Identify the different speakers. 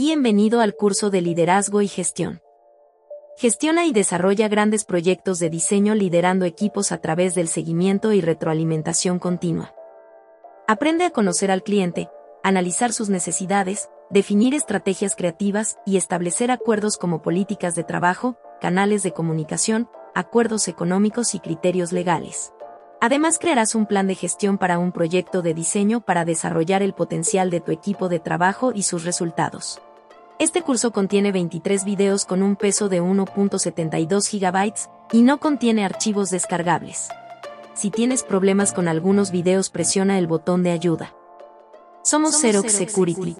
Speaker 1: Bienvenido al curso de Liderazgo y Gestión. Gestiona y desarrolla grandes proyectos de diseño liderando equipos a través del seguimiento y retroalimentación continua. Aprende a conocer al cliente, analizar sus necesidades, definir estrategias creativas y establecer acuerdos como políticas de trabajo, canales de comunicación, acuerdos económicos y criterios legales. Además crearás un plan de gestión para un proyecto de diseño para desarrollar el potencial de tu equipo de trabajo y sus resultados. Este curso contiene 23 videos con un peso de 1.72 GB y no contiene archivos descargables. Si tienes problemas con algunos videos presiona el botón de ayuda. Somos, Xerox Security.